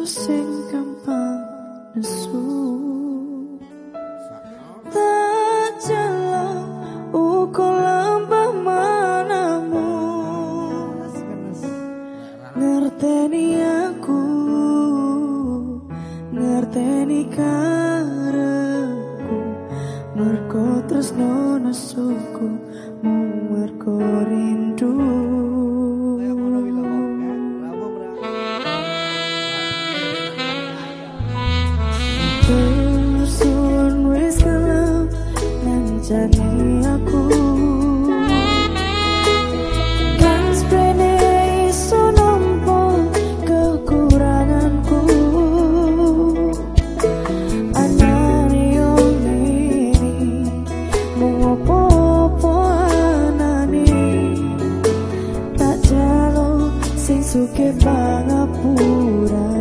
aku sing gampang nesu. Tak jalan uko lambah manamu. Ngerteni aku Ngerteni karepku. Merko terus nono que pura.